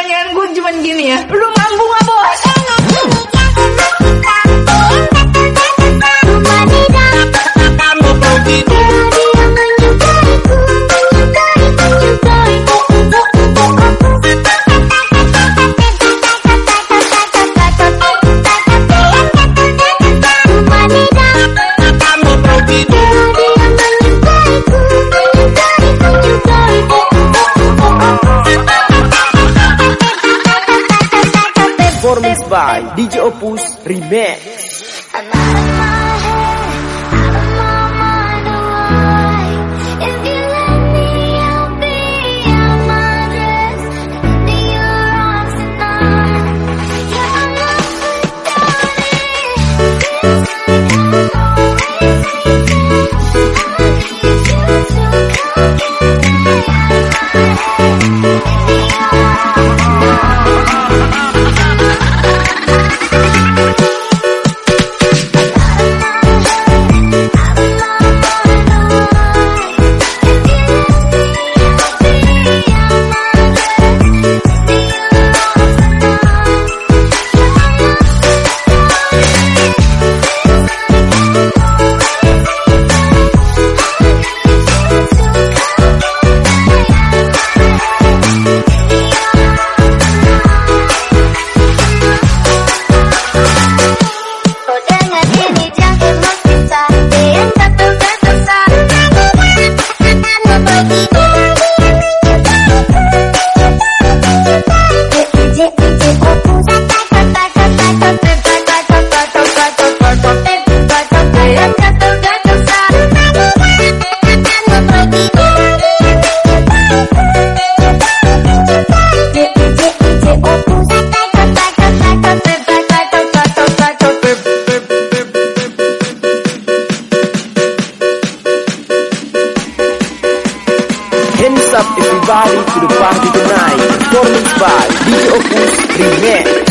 pertanyaan gue cuman gini ya. Lu mampu gak bos? By DJ Opus Remix. To the party tonight. Performance by Opus Remix.